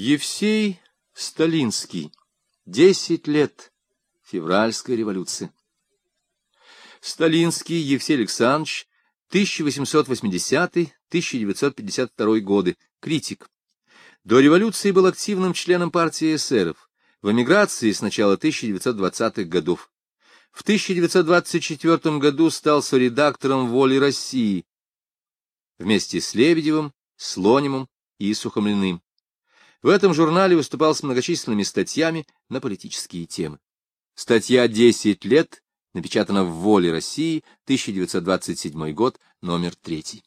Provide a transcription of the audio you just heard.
Евсей Сталинский. Десять лет. Февральская революция. Сталинский Евсей Александрович, 1880-1952 годы, критик. До революции был активным членом партии эсеров, в эмиграции с начала 1920-х годов. В 1924 году стал соредактором «Воли России» вместе с Лебедевым, Слонимым и Сухомлиным. В этом журнале выступал с многочисленными статьями на политические темы. Статья «10 лет» напечатана в «Воле России», 1927 год, номер 3.